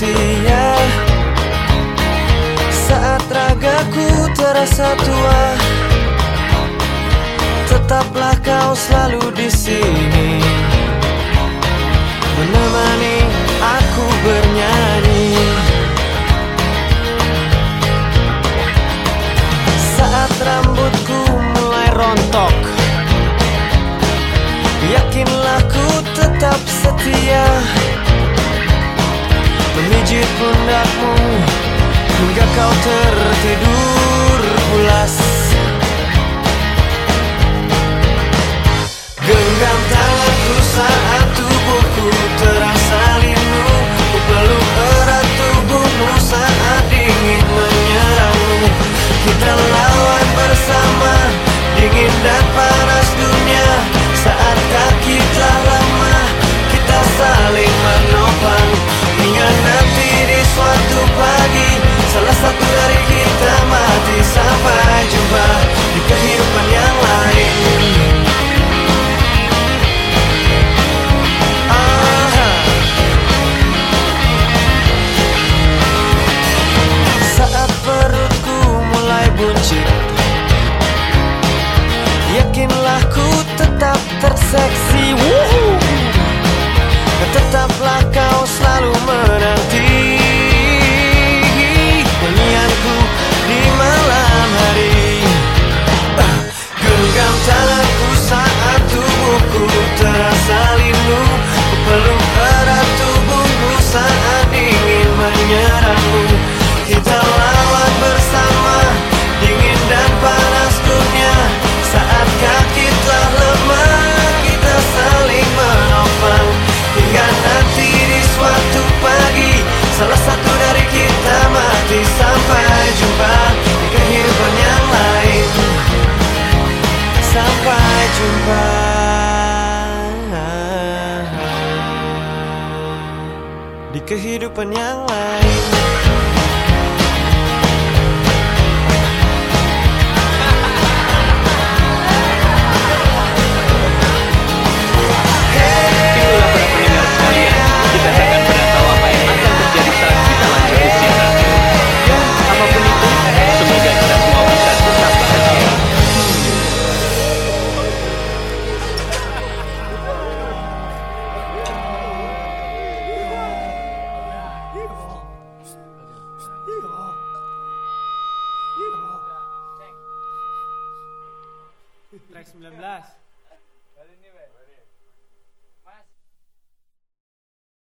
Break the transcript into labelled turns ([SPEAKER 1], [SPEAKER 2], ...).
[SPEAKER 1] manusia Saat ragaku terasa tua Tetaplah kau selalu di sini. Menemani aku bernyanyi. Saat rambutku mulai rontok Yakinlah ku tetap setia pundakmu Hingga kau tertidur. sex. kehidupan yang lain.
[SPEAKER 2] Yeehaw. Yeehaw. Cek.
[SPEAKER 3] Track 19.